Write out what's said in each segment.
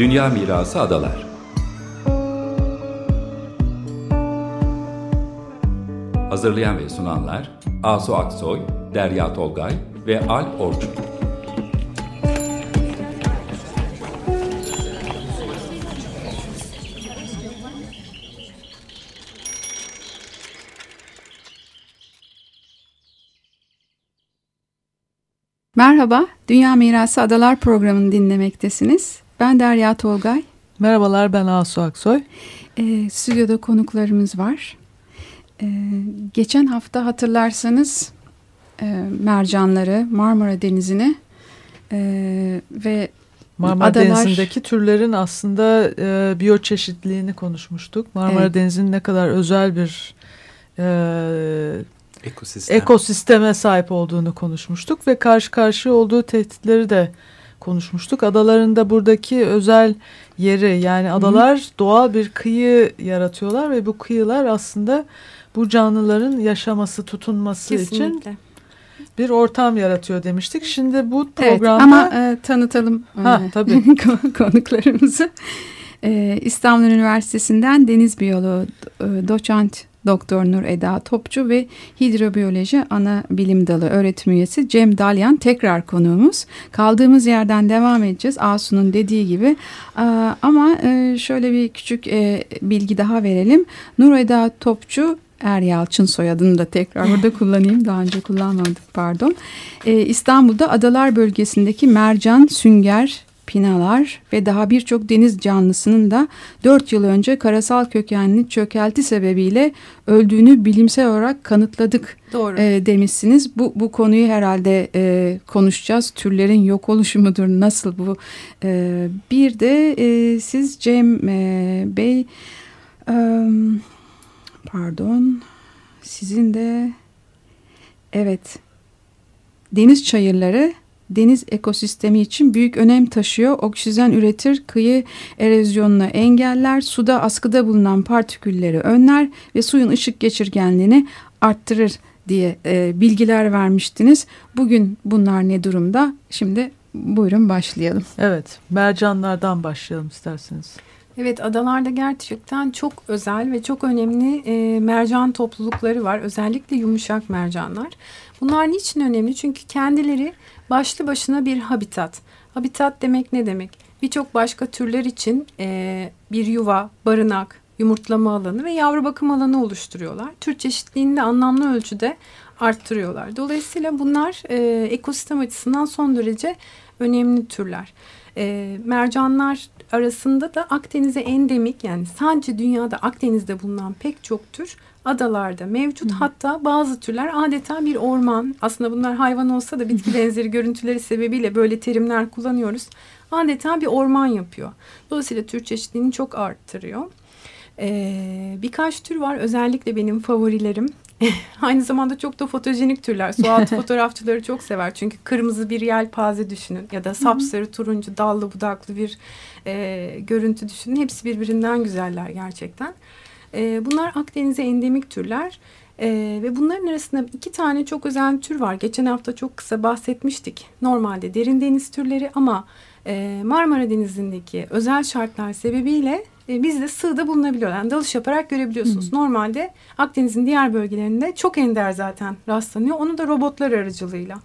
Dünya Mirası Adalar Hazırlayan ve sunanlar Asu Aksoy, Derya Tolgay ve Alp Orçun. Merhaba, Dünya Mirası Adalar programını dinlemektesiniz. Ben Derya Tolgay. Merhabalar, ben Asu Aksoy. E, stüdyoda konuklarımız var. E, geçen hafta hatırlarsanız e, mercanları, Marmara Denizi'ni e, ve Marmara Adalar... Denizi'ndeki türlerin aslında e, biyoçeşitliliğini konuşmuştuk. Marmara evet. Denizi'nin ne kadar özel bir e, Ekosistem. ekosisteme sahip olduğunu konuşmuştuk ve karşı karşıya olduğu tehditleri de konuşmuştuk. Adalarında buradaki özel yeri yani adalar Hı. doğal bir kıyı yaratıyorlar ve bu kıyılar aslında bu canlıların yaşaması, tutunması Kesinlikle. için bir ortam yaratıyor demiştik. Şimdi bu programda... Evet, ama e, tanıtalım ha, e, tabii. konuklarımızı. E, İstanbul Üniversitesi'nden deniz biyoloğu e, doçent Doktor Nur Eda Topçu ve hidrobiyoloji ana bilim dalı öğretim üyesi Cem Dalyan tekrar konuğumuz. Kaldığımız yerden devam edeceğiz Asu'nun dediği gibi. Ama e, şöyle bir küçük e, bilgi daha verelim. Nur Eda Topçu Er Yalçın soyadını da tekrar orada kullanayım. Daha önce kullanmadık pardon. Ee, İstanbul'da Adalar bölgesindeki mercan, sünger, pinalar ve daha birçok deniz canlısının da 4 yıl önce karasal kökenli çökelti sebebiyle öldüğünü bilimsel olarak kanıtladık Doğru. E, demişsiniz. Bu, bu konuyu herhalde e, konuşacağız. Türlerin yok oluşu mudur? Nasıl bu? E, bir de e, siz Cem e, Bey e, pardon sizin de evet deniz çayırları deniz ekosistemi için büyük önem taşıyor. Oksijen üretir, kıyı erozyonunu engeller, suda askıda bulunan partikülleri önler ve suyun ışık geçirgenliğini arttırır diye e, bilgiler vermiştiniz. Bugün bunlar ne durumda? Şimdi buyurun başlayalım. Evet, mercanlardan başlayalım isterseniz. Evet adalarda gerçekten çok özel ve çok önemli e, mercan toplulukları var. Özellikle yumuşak mercanlar. Bunlar niçin önemli? Çünkü kendileri başlı başına bir habitat. Habitat demek ne demek? Birçok başka türler için e, bir yuva, barınak, yumurtlama alanı ve yavru bakım alanı oluşturuyorlar. Tür çeşitliliğini de anlamlı ölçüde arttırıyorlar. Dolayısıyla bunlar e, ekosistem açısından son derece önemli türler. E, mercanlar arasında da Akdeniz'e endemik yani sadece dünyada Akdeniz'de bulunan pek çok tür adalarda mevcut. Hı. Hatta bazı türler adeta bir orman. Aslında bunlar hayvan olsa da bitki benzeri görüntüleri sebebiyle böyle terimler kullanıyoruz. Adeta bir orman yapıyor. Dolayısıyla tür çeşitliliğini çok arttırıyor. Ee, birkaç tür var. Özellikle benim favorilerim. Aynı zamanda çok da fotojenik türler. Sualtı fotoğrafçıları çok sever. Çünkü kırmızı bir yelpaze düşünün. Ya da sapsarı, turuncu, dallı budaklı bir e, görüntü düşünün. Hepsi birbirinden güzeller gerçekten. E, bunlar Akdeniz'e endemik türler. Ee, ve bunların arasında iki tane çok özel tür var. Geçen hafta çok kısa bahsetmiştik. Normalde derin deniz türleri ama e, Marmara Denizi'ndeki özel şartlar sebebiyle e, bizde sığda bulunabiliyor. Yani dalış yaparak görebiliyorsunuz. Hı. Normalde Akdeniz'in diğer bölgelerinde çok ender zaten rastlanıyor. Onu da robotlar aracılığıyla.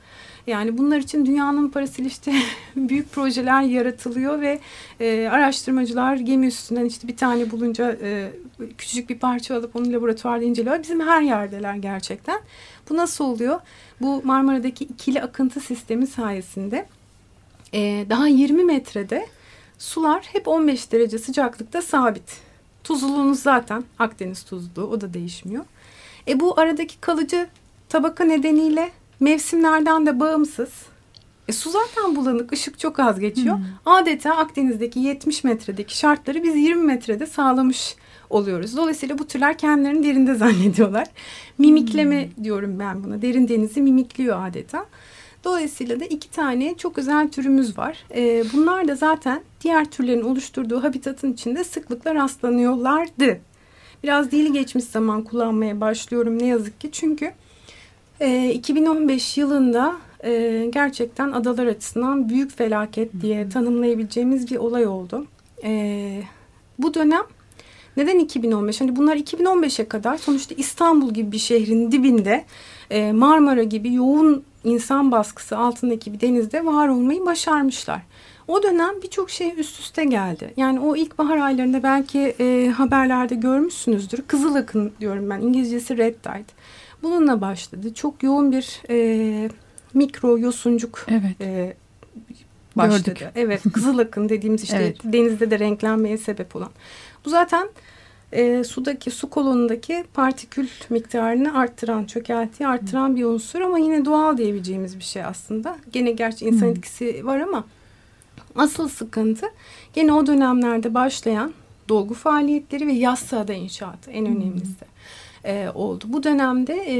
Yani bunlar için dünyanın parasıyla işte büyük projeler yaratılıyor ve e, araştırmacılar gemi üstünden işte bir tane bulunca e, küçücük bir parça alıp onu laboratuvarda inceliyor. Bizim her yerdeler gerçekten. Bu nasıl oluyor? Bu Marmara'daki ikili akıntı sistemi sayesinde e, daha 20 metrede sular hep 15 derece sıcaklıkta sabit. Tuzluluğunuz zaten Akdeniz tuzluluğu o da değişmiyor. E bu aradaki kalıcı tabaka nedeniyle Mevsimlerden de bağımsız. E, su zaten bulanık, ışık çok az geçiyor. Hmm. Adeta Akdeniz'deki 70 metredeki şartları biz 20 metrede sağlamış oluyoruz. Dolayısıyla bu türler kendilerini derinde zannediyorlar. Mimikleme hmm. diyorum ben buna. Derin denizi mimikliyor adeta. Dolayısıyla da iki tane çok özel türümüz var. Ee, bunlar da zaten diğer türlerin oluşturduğu habitatın içinde sıklıkla rastlanıyorlardı. Biraz dili geçmiş zaman kullanmaya başlıyorum ne yazık ki. Çünkü e, ee, 2015 yılında e, gerçekten adalar açısından büyük felaket diye tanımlayabileceğimiz bir olay oldu. E, bu dönem neden 2015? Hani bunlar 2015'e kadar sonuçta İstanbul gibi bir şehrin dibinde e, Marmara gibi yoğun insan baskısı altındaki bir denizde var olmayı başarmışlar. O dönem birçok şey üst üste geldi. Yani o ilkbahar aylarında belki e, haberlerde görmüşsünüzdür. Kızıl akın diyorum ben. İngilizcesi red tide. Bununla başladı. Çok yoğun bir e, mikro yosuncuk evet. e, başladı. Gördük. Evet, kızıl akın dediğimiz işte evet. denizde de renklenmeye sebep olan. Bu zaten e, sudaki su kolonundaki partikül miktarını arttıran, çökeltiyi arttıran hmm. bir unsur ama yine doğal diyebileceğimiz bir şey aslında. Gene gerçi insan hmm. etkisi var ama asıl sıkıntı gene o dönemlerde başlayan dolgu faaliyetleri ve yaz sahada inşaatı en önemlisi. Hmm e, oldu. Bu dönemde e,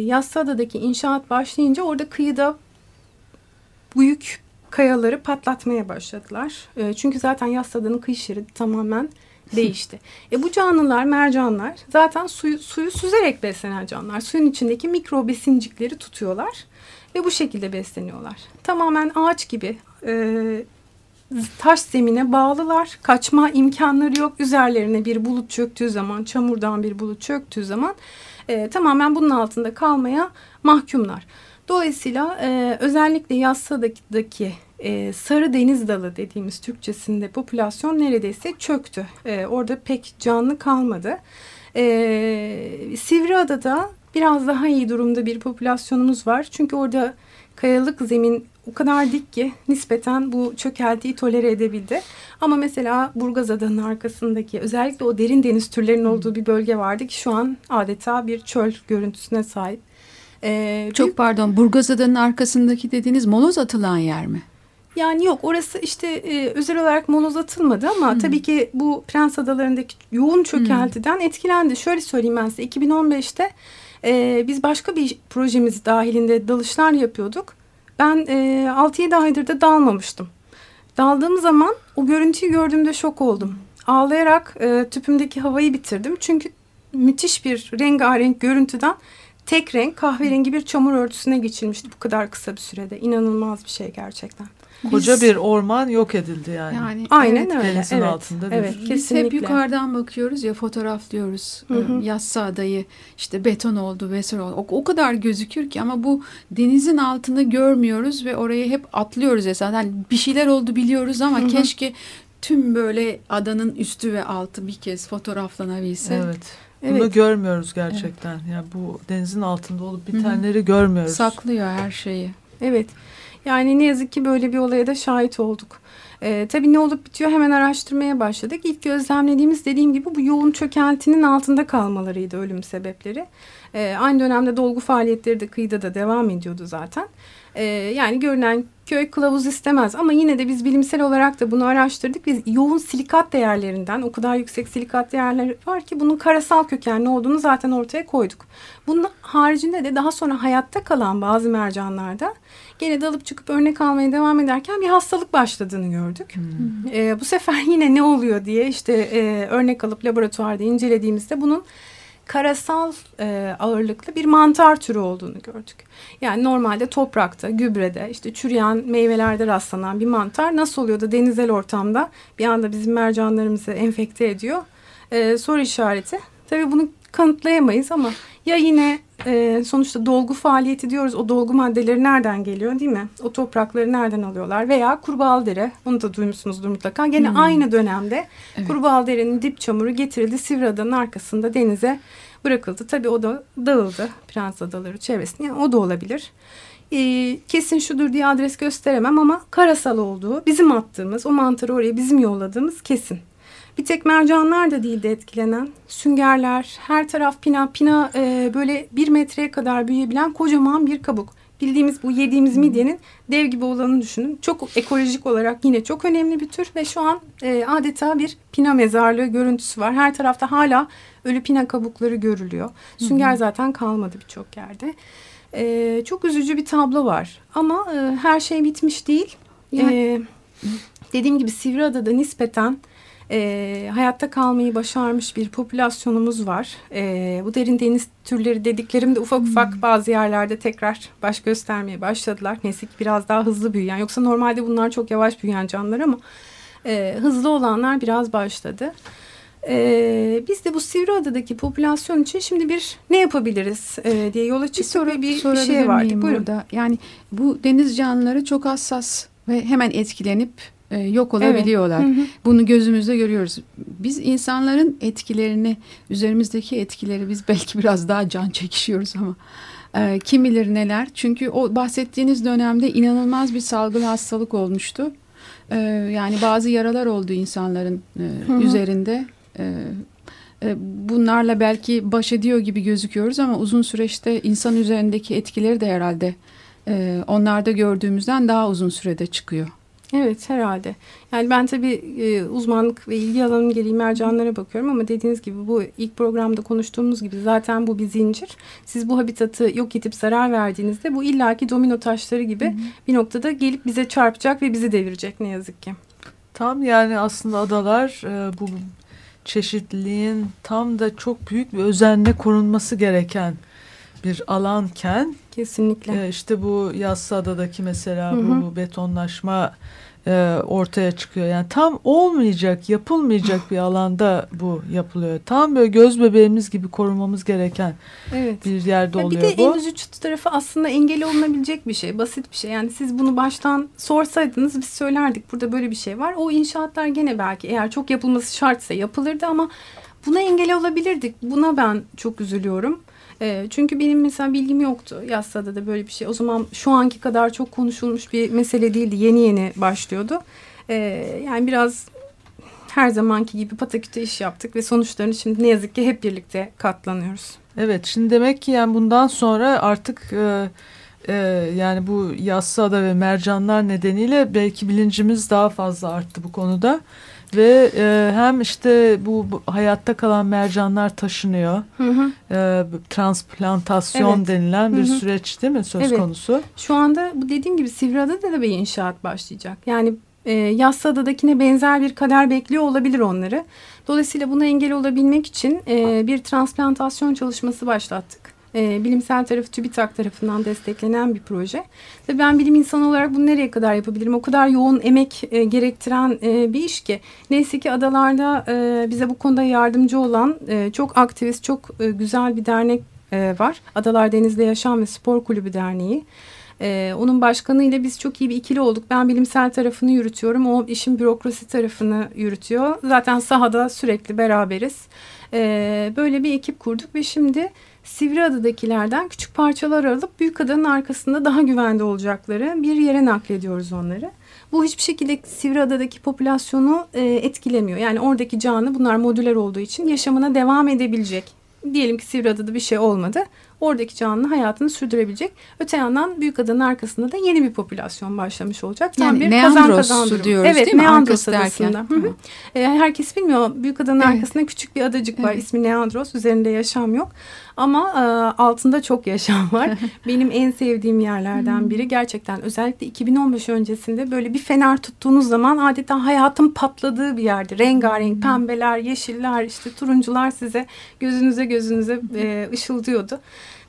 Yassıada'daki inşaat başlayınca orada kıyıda büyük kayaları patlatmaya başladılar. E, çünkü zaten Yassıada'nın kıyı şeridi tamamen değişti. e bu canlılar, mercanlar zaten suyu, suyu süzerek beslenen canlılar. Suyun içindeki mikro besincikleri tutuyorlar ve bu şekilde besleniyorlar. Tamamen ağaç gibi e, taş zemine bağlılar. Kaçma imkanları yok. Üzerlerine bir bulut çöktüğü zaman, çamurdan bir bulut çöktüğü zaman e, tamamen bunun altında kalmaya mahkumlar. Dolayısıyla e, özellikle Yassı'daki e, sarı deniz dalı dediğimiz Türkçesinde popülasyon neredeyse çöktü. E, orada pek canlı kalmadı. E, Sivriada'da biraz daha iyi durumda bir popülasyonumuz var. Çünkü orada kayalık zemin o kadar dik ki nispeten bu çökeltiyi tolere edebildi. Ama mesela Burgaz Adanın arkasındaki özellikle o derin deniz türlerinin olduğu bir bölge vardı ki şu an adeta bir çöl görüntüsüne sahip. Ee, Çok bir, pardon Burgaz Adanın arkasındaki dediğiniz moloz atılan yer mi? Yani yok orası işte e, özel olarak moloz atılmadı ama hmm. tabii ki bu Prens Adaları'ndaki yoğun çökeltiden hmm. etkilendi. Şöyle söyleyeyim ben size 2015'te e, biz başka bir projemiz dahilinde dalışlar yapıyorduk. Ben e, 6-7 aydır da dalmamıştım. Daldığım zaman o görüntüyü gördüğümde şok oldum. Ağlayarak e, tüpümdeki havayı bitirdim. Çünkü müthiş bir rengarenk görüntüden tek renk kahverengi bir çamur örtüsüne geçilmişti bu kadar kısa bir sürede. İnanılmaz bir şey gerçekten. Koca Biz, bir orman yok edildi yani. Yani aynen evet, öyle. Denizin evet, altında bir. Evet, kesinlikle. Biz hep yukarıdan bakıyoruz ya fotoğraflıyoruz. Hı hı. Adayı işte beton oldu vesaire oldu. O, o kadar gözükür ki ama bu denizin altını görmüyoruz ve orayı hep atlıyoruz esasen. Yani bir şeyler oldu biliyoruz ama hı hı. keşke tüm böyle adanın üstü ve altı bir kez fotoğraflanabilse. Evet. Bunu evet. görmüyoruz gerçekten. Evet. Yani bu denizin altında olup bitenleri Hı -hı. görmüyoruz. Saklıyor her şeyi. Evet. Yani ne yazık ki böyle bir olaya da şahit olduk. Ee, tabii ne olup bitiyor hemen araştırmaya başladık. İlk gözlemlediğimiz dediğim gibi bu yoğun çökeltinin altında kalmalarıydı ölüm sebepleri. Ee, aynı dönemde dolgu faaliyetleri de kıyıda da devam ediyordu zaten. Ee, yani görünen köy kılavuz istemez ama yine de biz bilimsel olarak da bunu araştırdık. Biz yoğun silikat değerlerinden o kadar yüksek silikat değerleri var ki bunun karasal kökenli olduğunu zaten ortaya koyduk. Bunun haricinde de daha sonra hayatta kalan bazı mercanlarda gene dalıp çıkıp örnek almaya devam ederken bir hastalık başladığını gördük. Hmm. E, bu sefer yine ne oluyor diye işte e, örnek alıp laboratuvarda incelediğimizde bunun karasal e, ağırlıklı bir mantar türü olduğunu gördük. Yani normalde toprakta, gübrede, işte çürüyen meyvelerde rastlanan bir mantar nasıl oluyor da denizel ortamda bir anda bizim mercanlarımızı enfekte ediyor? E, soru işareti. Tabii bunu kanıtlayamayız ama ya yine e, sonuçta dolgu faaliyeti diyoruz. O dolgu maddeleri nereden geliyor değil mi? O toprakları nereden alıyorlar? Veya kurbağaldere onu da duymuşsunuzdur mutlaka. Gene hmm. aynı dönemde evet. kurbağalderenin dip çamuru getirildi Sivriada'nın arkasında denize bırakıldı. Tabii o da dağıldı Prens Adaları çevresinde. Yani o da olabilir. Ee, kesin şudur diye adres gösteremem ama karasal olduğu bizim attığımız o mantarı oraya bizim yolladığımız kesin. Bir tek mercanlar da değildi etkilenen. Süngerler, her taraf pina. Pina e, böyle bir metreye kadar büyüyebilen kocaman bir kabuk. Bildiğimiz bu yediğimiz midyenin dev gibi olanını düşünün. Çok ekolojik olarak yine çok önemli bir tür ve şu an e, adeta bir pina mezarlığı görüntüsü var. Her tarafta hala ölü pina kabukları görülüyor. Sünger zaten kalmadı birçok yerde. E, çok üzücü bir tablo var ama e, her şey bitmiş değil. Yani... E, dediğim gibi Sivriada'da nispeten e, hayatta kalmayı başarmış bir popülasyonumuz var. E, bu derin deniz türleri dediklerim de ufak ufak hmm. bazı yerlerde tekrar baş göstermeye başladılar. Neyse ki biraz daha hızlı büyüyen. Yoksa normalde bunlar çok yavaş büyüyen canlılar ama E, hızlı olanlar biraz başladı. Ee, biz de bu Sivriada'daki popülasyon için şimdi bir ne yapabiliriz e, diye yola çıktık bir, soru, bir, bir şey vardı. Burada? Yani bu deniz canlıları çok hassas ve hemen etkilenip e, yok olabiliyorlar. Evet. Hı hı. Bunu gözümüzde görüyoruz. Biz insanların etkilerini, üzerimizdeki etkileri biz belki biraz daha can çekişiyoruz ama e, kim bilir neler. Çünkü o bahsettiğiniz dönemde inanılmaz bir salgın hastalık olmuştu. E, yani bazı yaralar oldu insanların e, hı hı. üzerinde. E, e, bunlarla belki baş ediyor gibi gözüküyoruz ama uzun süreçte insan üzerindeki etkileri de herhalde e, onlarda gördüğümüzden daha uzun sürede çıkıyor. Evet herhalde. Yani ben tabii e, uzmanlık ve ilgi alanım gereği mercanlara bakıyorum ama dediğiniz gibi bu ilk programda konuştuğumuz gibi zaten bu bir zincir. Siz bu habitatı yok edip zarar verdiğinizde bu illaki domino taşları gibi hı hı. bir noktada gelip bize çarpacak ve bizi devirecek ne yazık ki. Tam yani aslında adalar e, bu çeşitliliğin tam da çok büyük bir özenle korunması gereken bir alanken kesinlikle e, işte bu Yassıada'daki mesela hı hı. bu betonlaşma e, ortaya çıkıyor. Yani tam olmayacak, yapılmayacak bir alanda bu yapılıyor. Tam böyle göz bebeğimiz gibi korumamız gereken evet. bir yerde ya oluyor bir de bu. en üzücü tarafı aslında engel olunabilecek bir şey, basit bir şey. Yani siz bunu baştan sorsaydınız biz söylerdik burada böyle bir şey var. O inşaatlar gene belki eğer çok yapılması şartsa yapılırdı ama buna engel olabilirdik. Buna ben çok üzülüyorum. E, çünkü benim mesela bilgim yoktu Yassıada da böyle bir şey. O zaman şu anki kadar çok konuşulmuş bir mesele değildi. Yeni yeni başlıyordu. E, yani biraz her zamanki gibi pataküte iş yaptık ve sonuçlarını şimdi ne yazık ki hep birlikte katlanıyoruz. Evet şimdi demek ki yani bundan sonra artık e, e, yani bu Yassıada ve mercanlar nedeniyle belki bilincimiz daha fazla arttı bu konuda. Ve e, hem işte bu, bu hayatta kalan mercanlar taşınıyor. Hı hı. E, transplantasyon evet. denilen bir hı hı. süreç değil mi söz evet. konusu? Şu anda bu dediğim gibi Sivriada'da da bir inşaat başlayacak. Yani e, Yassıada'dakine benzer bir kader bekliyor olabilir onları. Dolayısıyla buna engel olabilmek için e, bir transplantasyon çalışması başlattık e, bilimsel tarafı TÜBİTAK tarafından desteklenen bir proje. Tabii ben bilim insanı olarak bunu nereye kadar yapabilirim? O kadar yoğun emek e, gerektiren e, bir iş ki. Neyse ki adalarda e, bize bu konuda yardımcı olan e, çok aktivist, çok e, güzel bir dernek e, var. Adalar Denizde Yaşam ve Spor Kulübü Derneği. Ee, onun başkanıyla biz çok iyi bir ikili olduk. Ben bilimsel tarafını yürütüyorum. O işin bürokrasi tarafını yürütüyor. Zaten sahada sürekli beraberiz. Ee, böyle bir ekip kurduk ve şimdi Sivriada'dakilerden küçük parçalar alıp büyük adanın arkasında daha güvende olacakları bir yere naklediyoruz onları. Bu hiçbir şekilde Sivriada'daki popülasyonu e, etkilemiyor. Yani oradaki canlı bunlar modüler olduğu için yaşamına devam edebilecek. Diyelim ki Sivriada'da bir şey olmadı oradaki canlı hayatını sürdürebilecek. Öte yandan büyük adanın arkasında da yeni bir popülasyon başlamış olacak. Tam yani bir kazan kazan diyoruz evet, değil mi? Neandros adasında. E, herkes bilmiyor. Büyük adanın evet. arkasında küçük bir adacık var. Evet. İsmi Neandros. Üzerinde yaşam yok. Ama e, altında çok yaşam var. Benim en sevdiğim yerlerden biri. Gerçekten özellikle 2015 öncesinde böyle bir fener tuttuğunuz zaman adeta hayatın patladığı bir yerdi. Rengarenk pembeler, yeşiller, işte turuncular size gözünüze gözünüze e, ışıldıyordu.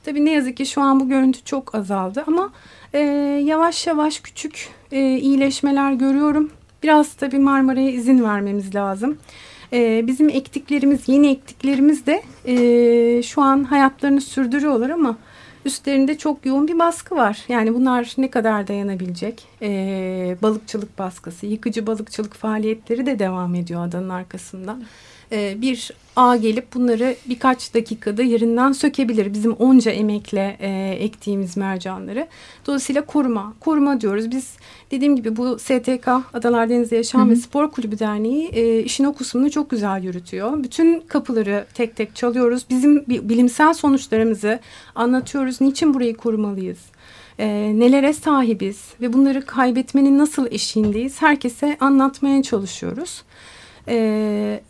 Tabii ne yazık ki şu an bu görüntü çok azaldı ama e, yavaş yavaş küçük e, iyileşmeler görüyorum. Biraz tabii Marmara'ya izin vermemiz lazım. E, bizim ektiklerimiz, yeni ektiklerimiz de e, şu an hayatlarını sürdürüyorlar ama üstlerinde çok yoğun bir baskı var. Yani bunlar ne kadar dayanabilecek? E, balıkçılık baskısı, yıkıcı balıkçılık faaliyetleri de devam ediyor adanın arkasında. E, bir ağ gelip bunları birkaç dakikada yerinden sökebilir. Bizim onca emekle e, ektiğimiz mercanları. Dolayısıyla koruma, koruma diyoruz. Biz dediğim gibi bu STK Adalar Denizde Yaşam Hı -hı. ve Spor Kulübü Derneği e, işin o kısmını çok güzel yürütüyor. Bütün kapıları tek tek çalıyoruz. Bizim bilimsel sonuçlarımızı anlatıyoruz. Niçin burayı korumalıyız? e, nelere sahibiz ve bunları kaybetmenin nasıl eşiğindeyiz herkese anlatmaya çalışıyoruz. E,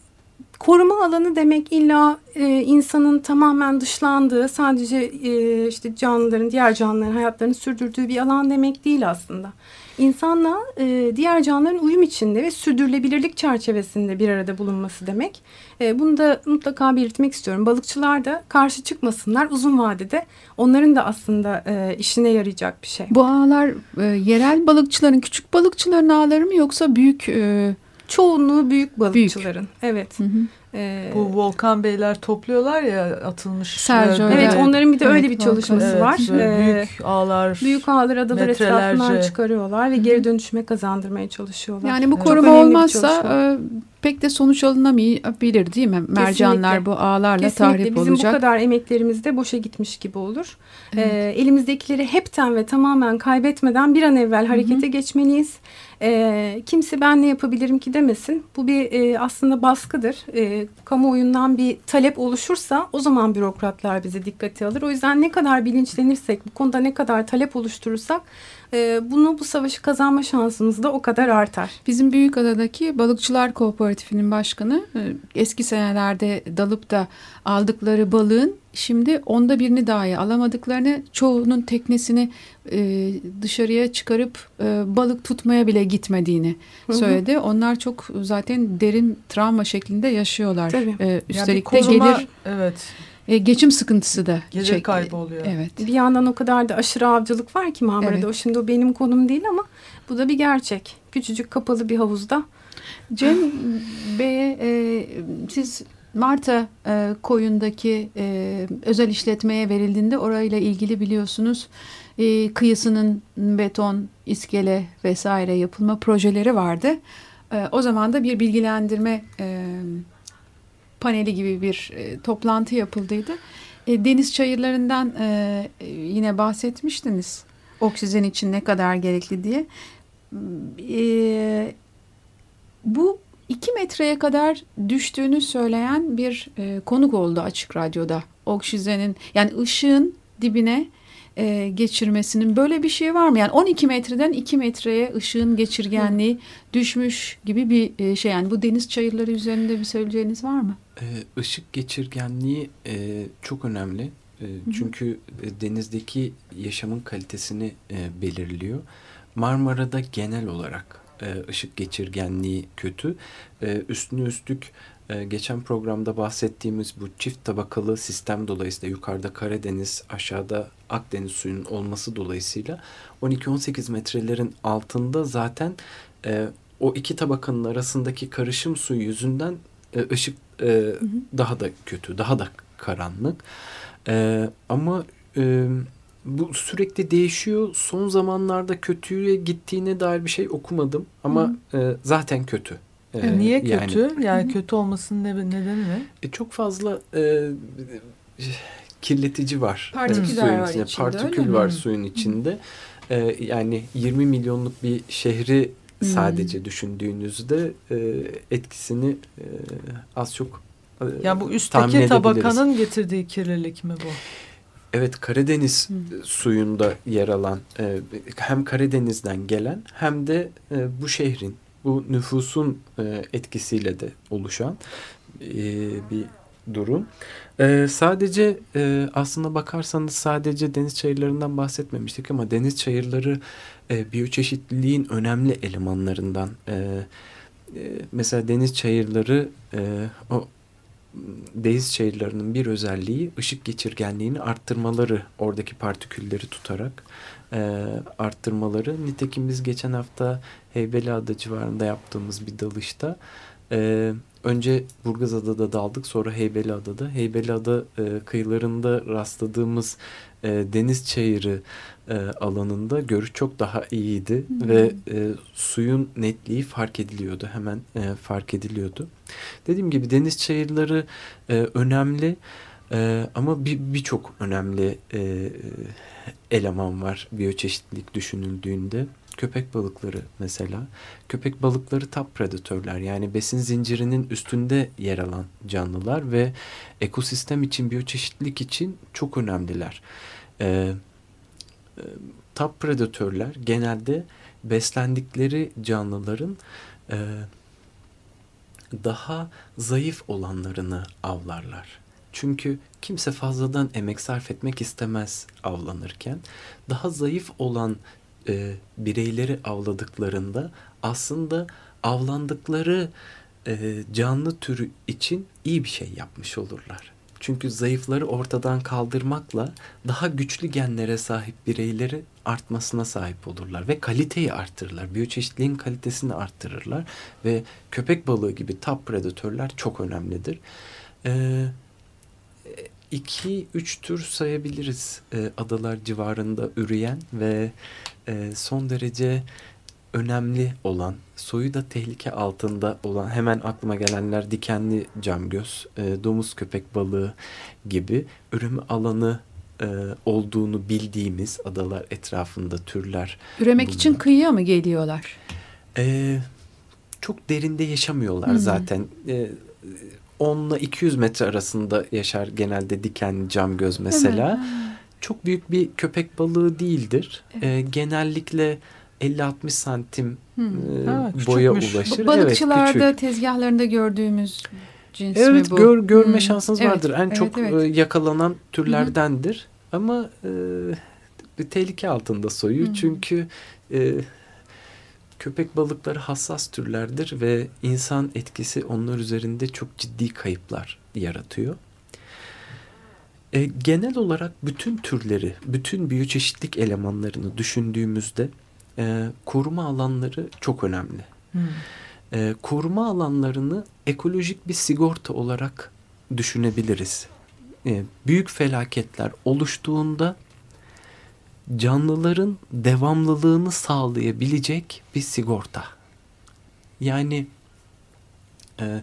koruma alanı demek illa e, insanın tamamen dışlandığı, sadece e, işte canlıların, diğer canlıların hayatlarını sürdürdüğü bir alan demek değil aslında. İnsanla e, diğer canlıların uyum içinde ve sürdürülebilirlik çerçevesinde bir arada bulunması demek. E, bunu da mutlaka belirtmek istiyorum. Balıkçılar da karşı çıkmasınlar uzun vadede. Onların da aslında e, işine yarayacak bir şey. Bu ağlar e, yerel balıkçıların, küçük balıkçıların ağları mı yoksa büyük... E çoğunluğu büyük balıkçıların. Büyük. Evet. Hı hı. Ee, Bu Volkan Beyler topluyorlar ya atılmış. Sergio. Evet, evet onların bir de evet, öyle bir çalışması evet, var. Büyük ağlar. Büyük ağlar adalar etrafından çıkarıyorlar ve geri dönüşüme kazandırmaya çalışıyorlar. Yani bu koruma olmazsa e, pek de sonuç alınamayabilir değil mi? Mercanlar Kesinlikle. bu ağlarla Kesinlikle. tahrip Bizim olacak. Bizim bu kadar emeklerimiz de boşa gitmiş gibi olur. Evet. Ee, elimizdekileri hepten ve tamamen kaybetmeden bir an evvel harekete Hı -hı. geçmeliyiz. E, kimse ben ne yapabilirim ki demesin. Bu bir e, aslında baskıdır. E, kamuoyundan bir talep oluşursa o zaman bürokratlar bizi dikkate alır. O yüzden ne kadar bilinçlenirsek, bu konuda ne kadar talep oluşturursak e, bunu bu savaşı kazanma şansımız da o kadar artar. Bizim Büyükada'daki Balıkçılar Kooperatifinin başkanı eski senelerde dalıp da aldıkları balığın şimdi onda birini dahi alamadıklarını çoğunun teknesini e, dışarıya çıkarıp e, balık tutmaya bile gitmediğini hı hı. söyledi. Onlar çok zaten derin travma şeklinde yaşıyorlar. Tabii. E, üstelik yani de gelir evet. E, geçim sıkıntısı da gelir çek, kaybı oluyor. Evet. Bir yandan o kadar da aşırı avcılık var ki Marmara'da. Evet. O şimdi o benim konum değil ama bu da bir gerçek. Küçücük kapalı bir havuzda. Cem Bey'e e, siz Marta e, koyundaki e, özel işletmeye verildiğinde orayla ilgili biliyorsunuz e, kıyısının beton, iskele vesaire yapılma projeleri vardı. E, o zaman da bir bilgilendirme e, paneli gibi bir e, toplantı yapıldıydı. E, deniz çayırlarından e, yine bahsetmiştiniz. Oksijen için ne kadar gerekli diye. E, bu iki metreye kadar düştüğünü söyleyen bir e, konuk oldu açık radyoda. Oksijenin yani ışığın dibine e, geçirmesinin böyle bir şey var mı? Yani 12 metreden 2 metreye ışığın geçirgenliği Hı. düşmüş gibi bir e, şey. Yani bu deniz çayırları üzerinde bir söyleyeceğiniz var mı? E, ışık geçirgenliği e, çok önemli. E, çünkü e, denizdeki yaşamın kalitesini e, belirliyor. Marmara'da genel olarak e, ışık geçirgenliği kötü. E, üstüne üstlük e, geçen programda bahsettiğimiz bu çift tabakalı sistem dolayısıyla yukarıda Karadeniz, aşağıda Akdeniz suyunun olması dolayısıyla 12-18 metrelerin altında zaten e, o iki tabakanın arasındaki karışım suyu yüzünden e, ışık e, hı hı. daha da kötü, daha da karanlık. E, ama e, bu sürekli değişiyor. Son zamanlarda kötüye gittiğine dair bir şey okumadım ama e, zaten kötü. E, niye kötü? Yani, yani kötü olmasının nedeni ne? E, çok fazla e, kirletici var. Partikül suyun var içinde. Partikül var suyun içinde. E, yani 20 milyonluk bir şehri sadece hmm. düşündüğünüzde e, etkisini e, az çok e, yani bu üstteki tabakanın getirdiği kirlilik mi bu? Evet Karadeniz hmm. suyunda yer alan e, hem Karadeniz'den gelen hem de e, bu şehrin bu nüfusun e, etkisiyle de oluşan e, bir durum. E, sadece e, aslında bakarsanız sadece deniz çayırlarından bahsetmemiştik ama deniz çayırları e, biyoçeşitliliğin önemli elemanlarından. E, e, mesela deniz çayırları e, o deniz çayırlarının bir özelliği ışık geçirgenliğini arttırmaları oradaki partikülleri tutarak e, arttırmaları. Nitekim biz geçen hafta Heybeliada civarında yaptığımız bir dalışta e, önce Burgazada'da daldık sonra Heybeliada'da. Heybeliada e, kıyılarında rastladığımız e, deniz çayırı e, alanında görüş çok daha iyiydi hmm. ve e, suyun netliği fark ediliyordu hemen e, fark ediliyordu. Dediğim gibi deniz çayırları e, önemli e, ama birçok bir önemli e, eleman var biyoçeşitlilik düşünüldüğünde. Köpek balıkları mesela. Köpek balıkları top predatörler yani besin zincirinin üstünde yer alan canlılar ve ekosistem için biyoçeşitlilik için çok önemliler. Ee, e, top predatörler genelde beslendikleri canlıların e, daha zayıf olanlarını avlarlar. Çünkü kimse fazladan emek sarf etmek istemez avlanırken. Daha zayıf olan e, bireyleri avladıklarında aslında avlandıkları e, canlı türü için iyi bir şey yapmış olurlar. Çünkü zayıfları ortadan kaldırmakla daha güçlü genlere sahip bireyleri artmasına sahip olurlar ve kaliteyi arttırırlar. Biyoçeşitliğin kalitesini arttırırlar ve köpek balığı gibi top predatörler çok önemlidir. Ee, iki, üç tür sayabiliriz e, adalar civarında üreyen ve e, son derece önemli olan, soyu da tehlike altında olan hemen aklıma gelenler dikenli camgöz, e, domuz köpek balığı gibi üreme alanı e, olduğunu bildiğimiz adalar etrafında türler. Üremek bunlar. için kıyıya mı geliyorlar? E, çok derinde yaşamıyorlar hmm. zaten. E, 10 ile 200 metre arasında yaşar genelde diken cam göz mesela. Evet. Çok büyük bir köpek balığı değildir. Evet. E, genellikle 50-60 santim hmm. e, ha, boya ulaşır. Balıkçılarda evet, tezgahlarında gördüğümüz cins evet, mi bu? Gör, görme hmm. şansınız evet, vardır. En evet, çok evet. E, yakalanan türlerdendir. Hmm. Ama e, bir tehlike altında soyu. Hmm. Çünkü e, köpek balıkları hassas türlerdir ve insan etkisi onlar üzerinde çok ciddi kayıplar yaratıyor. E, genel olarak bütün türleri, bütün biyoçeşitlik elemanlarını düşündüğümüzde e, koruma alanları çok önemli. Hmm. E, koruma alanlarını ekolojik bir sigorta olarak düşünebiliriz. E, büyük felaketler oluştuğunda canlıların devamlılığını sağlayabilecek bir sigorta. Yani e,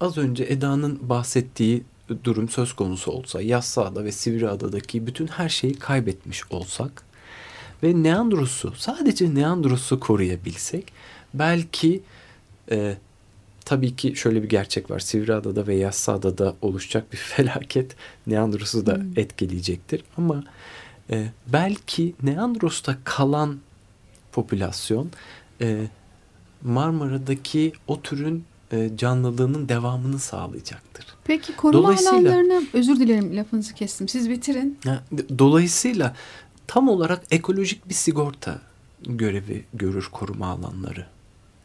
az önce Eda'nın bahsettiği durum söz konusu olsa Yassıada ve Sivriada'daki bütün her şeyi kaybetmiş olsak ve Neandros'u sadece Neandros'u koruyabilsek belki e, tabii ki şöyle bir gerçek var. Sivriada'da ve Yassıada'da oluşacak bir felaket Neandros'u da hmm. etkileyecektir. Ama e, belki Neandros'ta kalan popülasyon e, Marmara'daki o türün e, canlılığının devamını sağlayacaktır. Peki koruma alanlarını özür dilerim lafınızı kestim. Siz bitirin. Dolayısıyla tam olarak ekolojik bir sigorta görevi görür koruma alanları.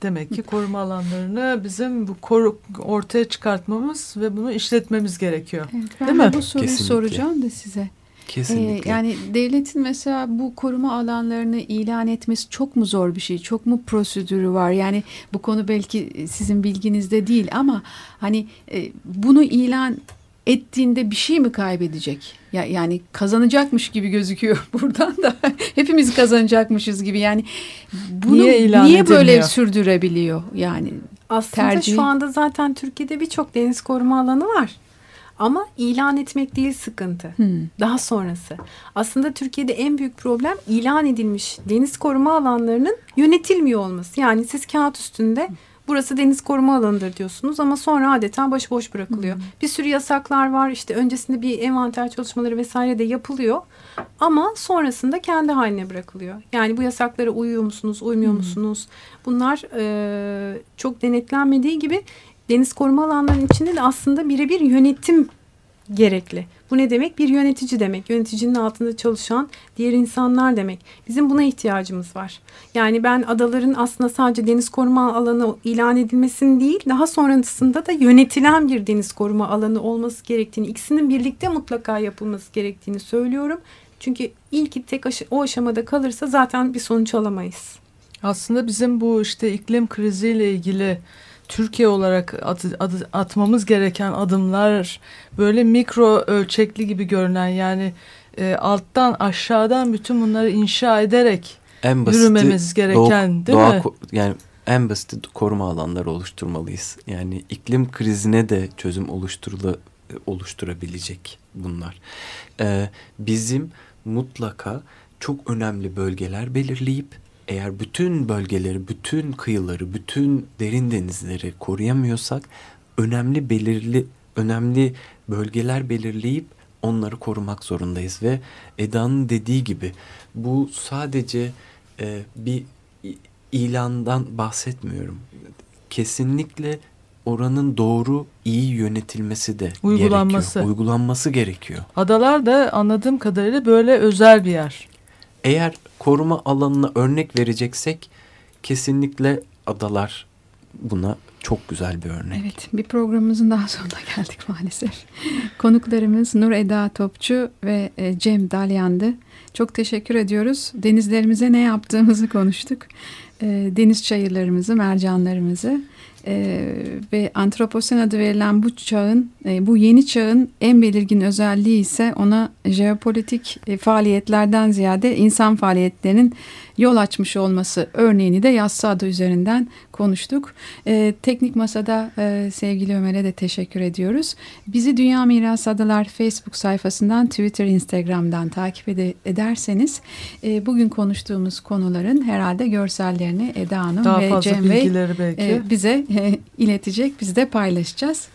Demek ki koruma alanlarını bizim bu koru, ortaya çıkartmamız ve bunu işletmemiz gerekiyor. Evet, ben Değil mi? bu soruyu Kesinlikle. soracağım da size. Kesinlikle. Ee, yani devletin mesela bu koruma alanlarını ilan etmesi çok mu zor bir şey? Çok mu prosedürü var? Yani bu konu belki sizin bilginizde değil ama hani e, bunu ilan ettiğinde bir şey mi kaybedecek? Ya, yani kazanacakmış gibi gözüküyor buradan da. Hepimiz kazanacakmışız gibi. Yani bunu niye, ilan niye böyle sürdürebiliyor yani? Aslında tercih... şu anda zaten Türkiye'de birçok deniz koruma alanı var. Ama ilan etmek değil sıkıntı. Hmm. Daha sonrası. Aslında Türkiye'de en büyük problem ilan edilmiş deniz koruma alanlarının yönetilmiyor olması. Yani siz kağıt üstünde burası deniz koruma alanıdır diyorsunuz ama sonra adeta başıboş bırakılıyor. Hmm. Bir sürü yasaklar var işte öncesinde bir envanter çalışmaları vesaire de yapılıyor ama sonrasında kendi haline bırakılıyor. Yani bu yasaklara uyuyor musunuz, uymuyor hmm. musunuz? Bunlar e, çok denetlenmediği gibi deniz koruma alanlarının içinde de aslında birebir yönetim gerekli. Bu ne demek? Bir yönetici demek. Yöneticinin altında çalışan diğer insanlar demek. Bizim buna ihtiyacımız var. Yani ben adaların aslında sadece deniz koruma alanı ilan edilmesini değil, daha sonrasında da yönetilen bir deniz koruma alanı olması gerektiğini, ikisinin birlikte mutlaka yapılması gerektiğini söylüyorum. Çünkü ilk tek aş o aşamada kalırsa zaten bir sonuç alamayız. Aslında bizim bu işte iklim kriziyle ilgili Türkiye olarak at, at, atmamız gereken adımlar böyle mikro ölçekli gibi görünen yani e, alttan aşağıdan bütün bunları inşa ederek en basiti, yürümemiz gereken doğa, değil doğa, mi? Yani en basit koruma alanları oluşturmalıyız. Yani iklim krizine de çözüm oluşturula, oluşturabilecek bunlar. Ee, bizim mutlaka çok önemli bölgeler belirleyip eğer bütün bölgeleri, bütün kıyıları, bütün derin denizleri koruyamıyorsak önemli belirli önemli bölgeler belirleyip onları korumak zorundayız ve Eda'nın dediği gibi bu sadece e, bir ilandan bahsetmiyorum. Kesinlikle oranın doğru iyi yönetilmesi de uygulanması. gerekiyor. Uygulanması gerekiyor. Adalar da anladığım kadarıyla böyle özel bir yer. Eğer koruma alanına örnek vereceksek kesinlikle adalar buna çok güzel bir örnek. Evet bir programımızın daha sonuna geldik maalesef. Konuklarımız Nur Eda Topçu ve e, Cem Dalyan'dı. Çok teşekkür ediyoruz. Denizlerimize ne yaptığımızı konuştuk. E, deniz çayırlarımızı, mercanlarımızı e, ve antroposen adı verilen bu çağın, e, bu yeni çağın en belirgin özelliği ise ona jeopolitik e, faaliyetlerden ziyade insan faaliyetlerinin yol açmış olması örneğini de yassı adı üzerinden konuştuk. E, teknik Masa'da e, sevgili Ömer'e de teşekkür ediyoruz. Bizi Dünya Miras Adalar Facebook sayfasından, Twitter, Instagram'dan takip ed ederseniz e, bugün konuştuğumuz konuların herhalde görsellerini Eda Hanım Daha ve Cem Bey e, bize e, iletecek. Biz de paylaşacağız.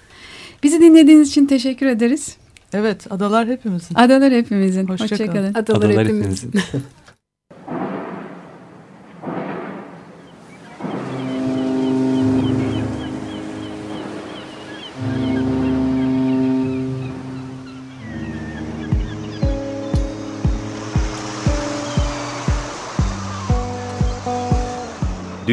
Bizi dinlediğiniz için teşekkür ederiz. Evet, adalar hepimizin. Adalar hepimizin. Hoşçakalın. Hoşça kalın. adalar, adalar hepimizin. hepimizin.